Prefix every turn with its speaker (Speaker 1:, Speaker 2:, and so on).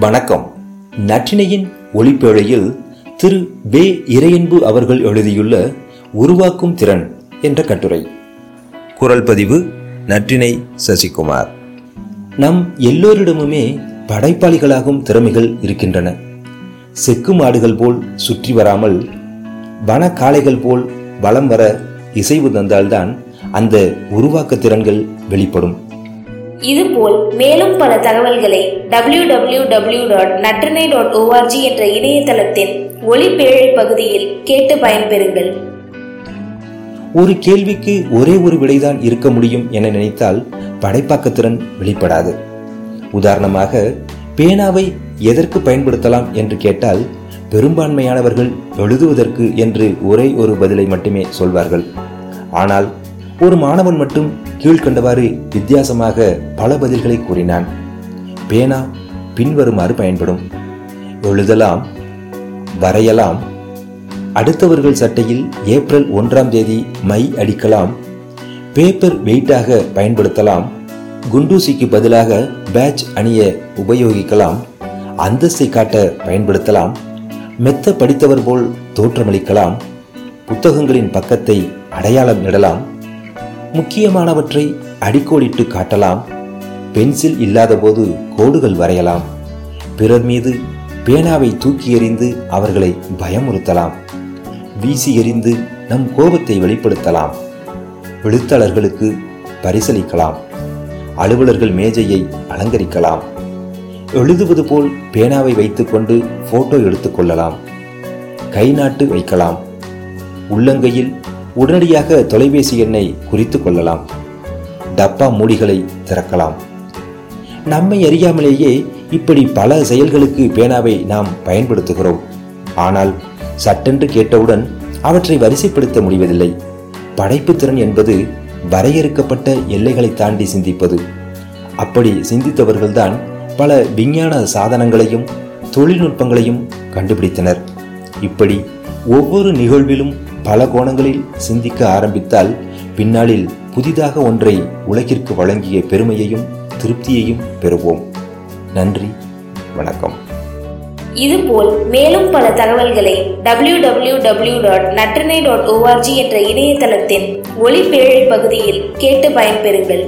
Speaker 1: வணக்கம். நற்றினையின் ஒளிப்பேழையில் திரு வே இறையன்பு அவர்கள் எழுதியுள்ள உருவாக்கும் திறன் என்ற கட்டுரை. குரல் பதிவு நற்றினை சசிகுமார். நம் எல்லோரிடமுமே படைப்பாளிகளாகும் திறமைகள் இருக்கின்றன. செக்கு மாடுகள் போல் சுற்றி வராமல் வன காளைகள் போல் வலம் வர இசைவு தந்தால்தான் அந்த உருவாக்க திறன்கள் வெளிப்படும்.
Speaker 2: இதுபோல் மேலும் பல தகவல்களை W W W dot Natrinai dot ORG என்ற இணையதளத்தின் ஒளிப்பேழை பகுதியில் கேட்டு பயன்பெறுங்கள்.
Speaker 1: ஒரு கேள்விக்கு ஒரே ஒரு விடைதான் இருக்க முடியும் என நினைத்தால் படைப்பாக்கத்திறன் வெளிப்படாது. உதாரணமாக பேனாவை எதற்கு பயன்படுத்தலாம் என்று கேட்டால் பெரும்பான்மையானவர்கள் எழுதுவதற்கு என்று ஒரே ஒரு பதிலை மட்டுமே சொல்வார்கள். ஆனால் ஒரு மாணவன் மட்டும் கீழ்கண்டவாறு வித்தியாசமாக பல பதில்களை கூறினான். பேனா பின்வருமாறு பயன்படும். எழுதலாம் வரையலாம் அடுத்தவர்கள் சட்டையில் ஏப்ரல் ஒன்றாம் தேதி மை அடிக்கலாம் பேப்பர் வெயிட்டாக பயன்படுத்தலாம் குண்டூசிக்கு பதிலாக பேட்ச் அணிய உபயோகிக்கலாம் அந்தஸ்தை காட்ட பயன்படுத்தலாம் மெத்த படித்தவர் போல் தோற்றமளிக்கலாம் புத்தகங்களின் பக்கத்தை அடையாளம் இடலாம் முக்கியமானவற்றை அடிக்கோடிட்டு காட்டலாம். பென்சில் இல்லாத போது கோடுகள் வரையலாம். பிறர் மீது பேனாவை தூக்கி எறிந்து அவர்களை பயமுறுத்தலாம். வீசி எறிந்து நம் கோபத்தை வெளிப்படுத்தலாம். எழுத்தாளர்களுக்கு பரிசளிக்கலாம். அலுவலர்கள் மேஜையை அலங்கரிக்கலாம். எழுதுவது போல் பேனாவை வைத்துக்கொண்டு போட்டோ எடுத்துக்கொள்ளலாம் கை நாட்டு வைக்கலாம். உள்ளங்கையில் உடனடியாக தொலைபேசி எண்ணை குறித்து கொள்ளலாம். டப்பா மூடிகளை திறக்கலாம். நம்மை அறியாமலேயே இப்படி பல செயல்களுக்கு பேனாவை நாம் பயன்படுத்துகிறோம். ஆனால் சட்டென்று கேட்டவுடன் அவற்றை வரிசைப்படுத்த முடிவதில்லை. படைப்பு திறன் என்பது வரையறுக்கப்பட்ட எல்லைகளை தாண்டி சிந்திப்பது. அப்படி சிந்தித்தவர்கள்தான் பல விஞ்ஞான சாதனங்களையும் தொழில்நுட்பங்களையும் கண்டுபிடித்தனர். இப்படி ஒவ்வொரு நிகழ்விலும் பல கோணங்களில் சிந்திக்க ஆரம்பித்தால் பின்னாளில் புதிதாக ஒன்றை உலகிற்கு வழங்கிய பெருமையையும் திருப்தியையும் பெறுவோம். நன்றி வணக்கம்.
Speaker 2: இதுபோல் மேலும் பல தகவல்களை W W W dot Natrinai dot ORG என்ற இணையதளத்தின் ஒளிப்பேழை பகுதியில் கேட்டு பயன்பெறுங்கள்.